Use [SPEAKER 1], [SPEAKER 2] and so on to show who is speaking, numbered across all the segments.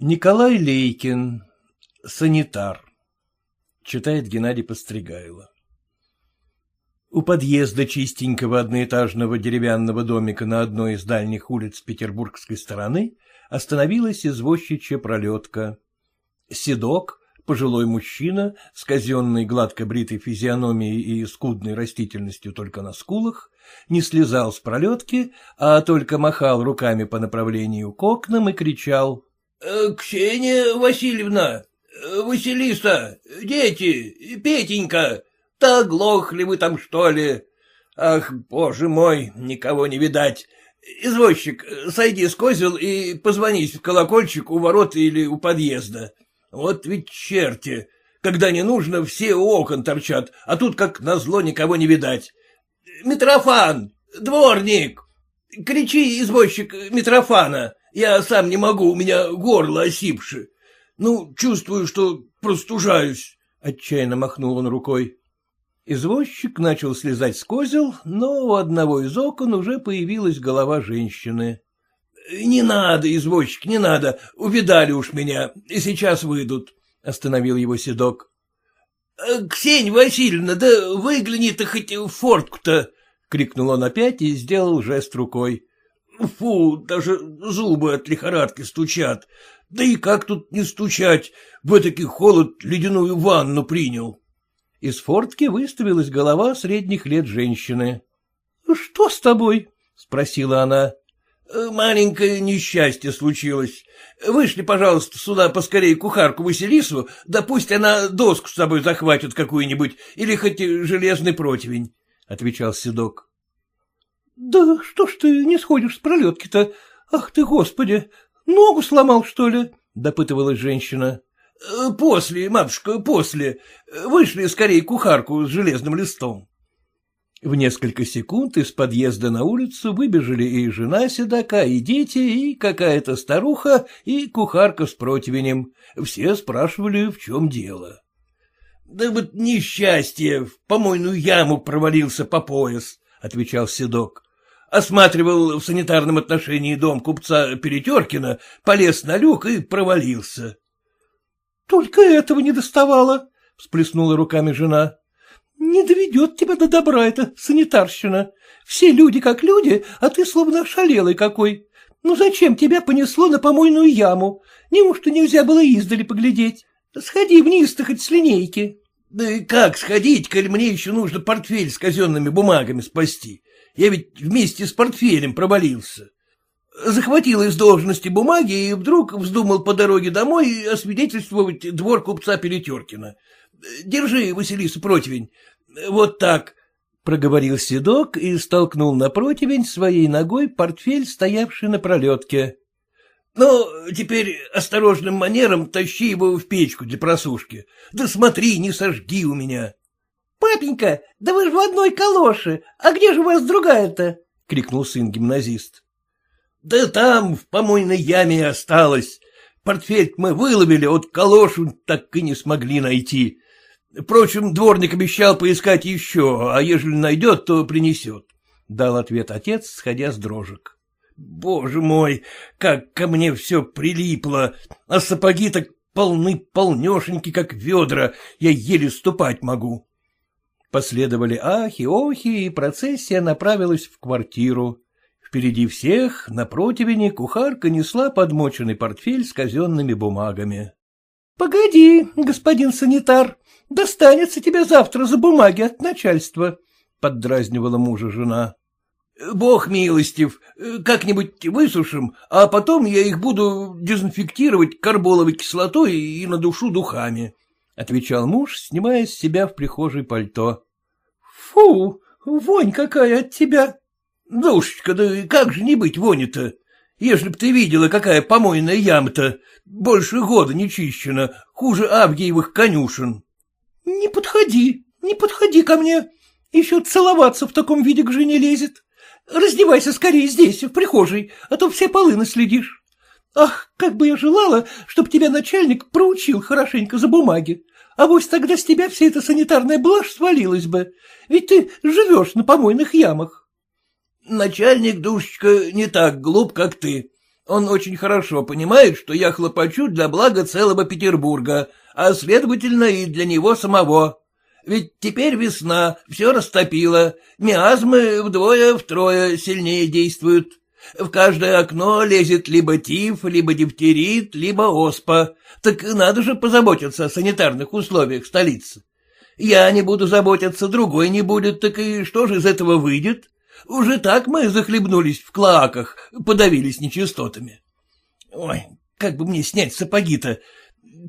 [SPEAKER 1] Николай Лейкин, санитар, читает Геннадий Постригайло. У подъезда чистенького одноэтажного деревянного домика на одной из дальних улиц петербургской стороны остановилась извозчичья пролетка. Седок, пожилой мужчина с казенной гладко бритой физиономией и скудной растительностью только на скулах, не слезал с пролетки, а только махал руками по направлению к окнам и кричал.
[SPEAKER 2] «Э, — Ксения Васильевна, э, Василиса, дети, Петенька, да глохли вы там, что ли? Ах, боже мой, никого не видать. Извозчик, сойди с козел и позвонись в колокольчик у ворот или у подъезда. Вот ведь черти, когда не нужно, все у окон торчат, а тут, как назло, никого не видать. Митрофан, дворник, кричи, извозчик, Митрофана. Я сам не могу, у меня горло осипши. Ну, чувствую, что простужаюсь. Отчаянно махнул он рукой.
[SPEAKER 1] Извозчик начал слезать с козел, но у одного из окон уже появилась голова женщины.
[SPEAKER 2] — Не надо, извозчик, не надо, увидали уж меня, и сейчас выйдут, — остановил его седок. — Ксень Васильевна, да выгляни-то хоть в фортку-то, — крикнул он опять и сделал жест рукой. — Фу, даже зубы от лихорадки стучат. Да и как тут не стучать, в этакий холод ледяную ванну принял.
[SPEAKER 1] Из фортки выставилась голова средних лет женщины.
[SPEAKER 3] — Что с тобой? — спросила она.
[SPEAKER 2] — Маленькое несчастье случилось. Вышли, пожалуйста, сюда поскорее кухарку Василису, да пусть она доску с собой захватит какую-нибудь или хоть железный противень, — отвечал Седок.
[SPEAKER 3] — Да что ж ты не сходишь с пролетки-то? Ах ты, господи! Ногу сломал, что ли? — допытывалась женщина.
[SPEAKER 2] Э, — После, матушка, после. Вышли скорее кухарку с железным листом.
[SPEAKER 1] В несколько секунд из подъезда на улицу выбежали и жена седока, и дети, и какая-то старуха, и кухарка с противнем. Все спрашивали, в чем дело.
[SPEAKER 2] — Да вот несчастье, в помойную яму провалился по пояс, — отвечал седок. Осматривал в санитарном отношении дом купца Перетеркина, полез на люк и провалился.
[SPEAKER 3] — Только этого не доставало, — всплеснула руками жена. — Не доведет тебя до добра эта санитарщина. Все люди как люди, а ты словно ошалелый какой. Ну зачем тебя понесло на помойную яму? Неужто нельзя было издали поглядеть? Сходи вниз-то хоть с линейки.
[SPEAKER 2] — Да и как сходить, коль мне еще нужно портфель с казенными бумагами спасти? Я ведь вместе с портфелем провалился захватил из должности бумаги и вдруг вздумал по дороге домой освидетельствовать двор купца Перетеркина. Держи, Василиса, противень. Вот так. Проговорил седок и столкнул на противень своей ногой портфель, стоявший на пролетке. Ну, теперь осторожным манером тащи его в печку для просушки. Да смотри, не сожги у меня.
[SPEAKER 3] — Папенька, да вы же в одной калоши, а где же у вас другая-то? — крикнул сын-гимназист.
[SPEAKER 2] Да там, в помойной яме осталось. Портфель мы выловили, от калошу так и не смогли найти. Впрочем, дворник обещал поискать еще, а ежели найдет, то принесет. — дал ответ отец, сходя с дрожек. — Боже мой, как ко мне все прилипло, а сапоги так полны полнешеньки, как ведра, я еле ступать могу.
[SPEAKER 1] Последовали ахи-охи, и процессия направилась в квартиру. Впереди всех, на противне, кухарка несла подмоченный портфель с казенными бумагами.
[SPEAKER 3] — Погоди, господин санитар, достанется тебе завтра за бумаги от начальства, — поддразнивала мужа жена.
[SPEAKER 2] — Бог милостив, как-нибудь высушим, а потом я их буду дезинфектировать карболовой кислотой и надушу духами, — отвечал муж, снимая с себя в прихожей пальто.
[SPEAKER 3] — Фу, вонь какая от тебя!
[SPEAKER 2] Душечка, да как же не быть вони-то? Ежели б ты видела, какая помойная яма-то, больше года не чищена, хуже Авгиевых конюшен.
[SPEAKER 3] — Не подходи, не подходи ко мне. Еще целоваться в таком виде к жене лезет. Раздевайся скорее здесь, в прихожей, а то все полы наследишь. Ах, как бы я желала, чтобы тебя начальник проучил хорошенько за бумаги. А вось тогда с тебя вся эта санитарная блажь свалилась бы, ведь ты живешь на помойных ямах.
[SPEAKER 2] Начальник, душечка, не так глуп, как ты. Он очень хорошо понимает, что я хлопочу для блага целого Петербурга, а, следовательно, и для него самого. Ведь теперь весна, все растопило, миазмы вдвое-втрое сильнее действуют. В каждое окно лезет либо тиф, либо дифтерит, либо оспа. Так надо же позаботиться о санитарных условиях столицы. Я не буду заботиться, другой не будет, так и что же из этого выйдет? Уже так мы захлебнулись в клоаках, подавились нечистотами. Ой, как бы мне снять сапоги-то?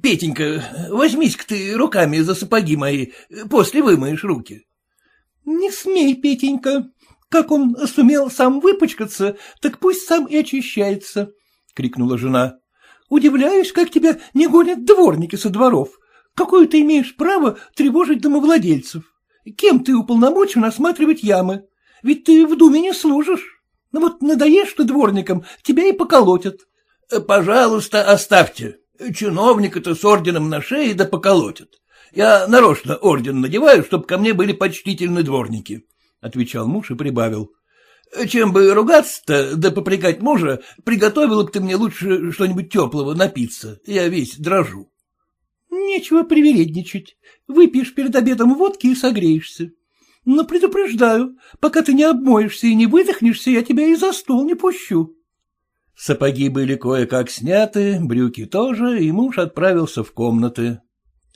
[SPEAKER 2] Петенька, возьмись-ка ты руками за сапоги мои, после вымоешь руки.
[SPEAKER 3] — Не смей, Петенька. Как он сумел сам выпачкаться, так пусть сам и очищается, — крикнула жена. — Удивляюсь, как тебя не гонят дворники со дворов. Какое ты имеешь право тревожить домовладельцев? Кем ты уполномочен осматривать ямы? Ведь ты в думе не служишь. Ну вот надоешь ты дворникам, тебя и поколотят.
[SPEAKER 2] — Пожалуйста, оставьте. Чиновника-то с орденом на шее да поколотят. Я нарочно орден надеваю, чтобы ко мне были почтительны дворники, — отвечал муж и прибавил. — Чем бы ругаться-то, да попрекать мужа, приготовила бы ты мне лучше что-нибудь теплого напиться. Я весь дрожу.
[SPEAKER 3] — Нечего привередничать. Выпьешь перед обедом водки и согреешься. Но предупреждаю, пока ты не обмоешься и не выдохнешься, я тебя и за стол не пущу.
[SPEAKER 1] Сапоги были кое-как сняты, брюки тоже, и муж отправился в комнаты.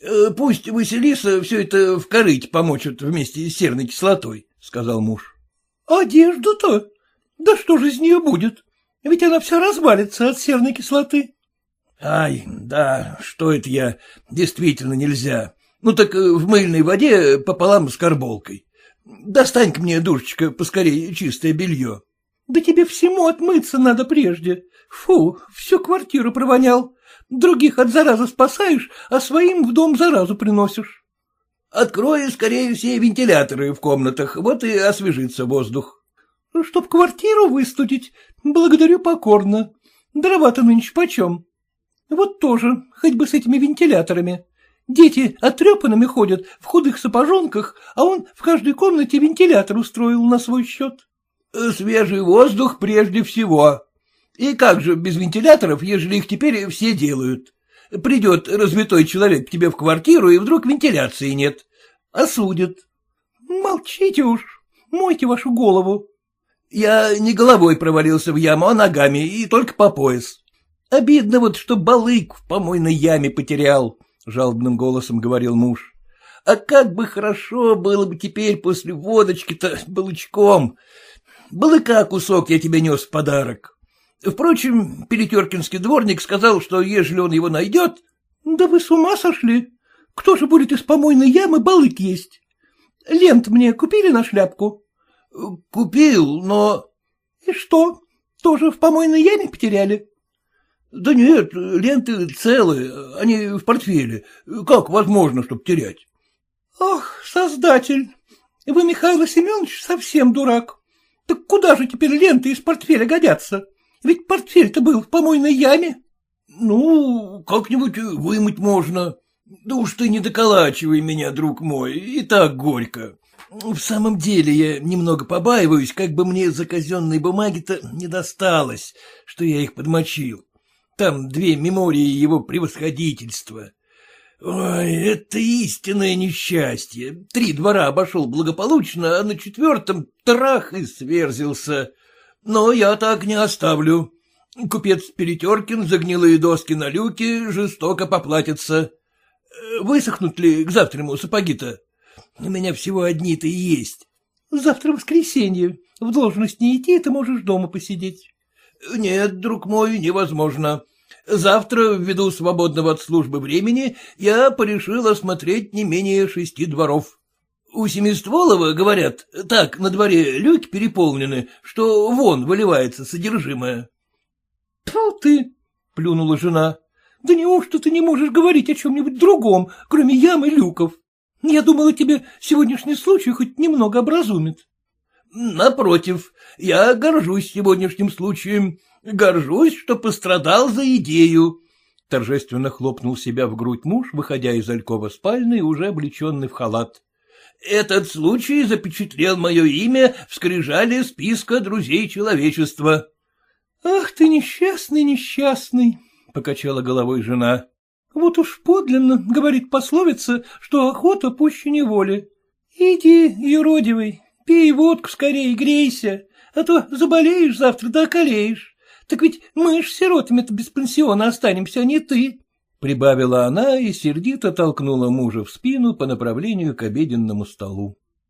[SPEAKER 2] «Э, — Пусть Василиса все это в корыте помочит вместе с серной кислотой, — сказал муж.
[SPEAKER 3] — Одежду-то? Да что же из нее будет? Ведь она вся развалится от серной кислоты.
[SPEAKER 2] — Ай, да, что это я, действительно нельзя. Ну так э, в мыльной воде пополам с карболкой. Достань-ка мне, душечка, поскорее чистое белье.
[SPEAKER 3] Да тебе всему отмыться надо прежде. Фу, всю квартиру провонял. Других от заразы спасаешь, а своим в дом заразу приносишь.
[SPEAKER 2] Открою скорее все вентиляторы в комнатах, вот и освежится воздух.
[SPEAKER 3] Чтоб квартиру выстудить, благодарю покорно. Дрова-то нынче почем? Вот тоже, хоть бы с этими вентиляторами. Дети отрепанными ходят в худых сапожонках, а он в каждой комнате вентилятор устроил на свой счет.
[SPEAKER 2] Свежий воздух прежде всего. И как же без вентиляторов, ежели их теперь все делают? Придет развитой человек к тебе в квартиру, и вдруг вентиляции нет. Осудят.
[SPEAKER 3] Молчите уж, мойте вашу голову.
[SPEAKER 2] Я не головой провалился в яму, а ногами, и только по пояс. Обидно вот, что балык в помойной яме потерял, — жалобным голосом говорил муж. А как бы хорошо было бы теперь после водочки-то балычком. Балыка кусок я тебе нес в подарок. Впрочем, Перетеркинский дворник сказал, что ежели он его найдет...
[SPEAKER 3] — Да вы с ума сошли? Кто же будет из помойной ямы балык есть? Лент мне купили на шляпку?
[SPEAKER 2] — Купил, но...
[SPEAKER 3] — И что, тоже в помойной яме потеряли?
[SPEAKER 2] — Да нет, ленты целые, они в портфеле. Как возможно, чтоб терять?
[SPEAKER 3] — Ах, создатель, вы, Михаил Семенович, совсем дурак. Так куда же теперь ленты из портфеля годятся? Ведь портфель-то был в помойной яме.
[SPEAKER 2] — Ну, как-нибудь вымыть можно. Да уж ты не доколачивай меня, друг мой, и так горько. В самом деле я немного побаиваюсь, как бы мне за казенной бумаги-то не досталось, что я их подмочил. Там две мемории его превосходительства. Ой, это истинное несчастье. Три двора обошел благополучно, а на четвертом трах и сверзился. Но я так не оставлю. Купец Перетеркин за гнилые доски на люке жестоко поплатится. Высохнут ли к завтраму сапоги-то? У меня всего одни-то и есть.
[SPEAKER 3] Завтра воскресенье. В должность не идти, ты можешь дома посидеть.
[SPEAKER 2] Нет, друг мой, невозможно. Завтра, ввиду свободного от службы времени, я порешил осмотреть не менее шести дворов. У Семистволова, говорят, так на дворе люки переполнены, что вон выливается содержимое.
[SPEAKER 3] — Тьфу ты! — плюнула жена. — Да неужто ты не можешь говорить о чем-нибудь другом, кроме ям и люков? Я думала, тебе сегодняшний случай хоть немного образумит.
[SPEAKER 2] — Напротив, я горжусь сегодняшним случаем. Горжусь, что пострадал за идею. Торжественно хлопнул себя в грудь муж, выходя из Алькова спальни, уже облеченный в халат. Этот случай запечатлел мое имя в скрижале списка друзей человечества.
[SPEAKER 3] — Ах ты несчастный, несчастный, — покачала головой жена. — Вот уж подлинно, — говорит пословица, что охота пуще неволи. Иди, юродивый, пей водку скорее, грейся, а то заболеешь завтра да околеешь. Так ведь мы ж сиротами-то без пансиона останемся, а не ты. Прибавила она и сердито толкнула мужа в спину по направлению к обеденному столу.